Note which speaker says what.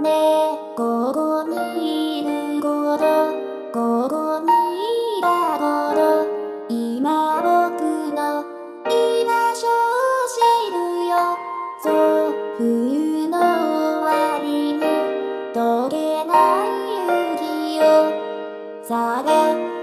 Speaker 1: ねここにいるごと。ここにいたごと。今僕の居場所を知るよ。そう冬の終わりに溶けない雪を。探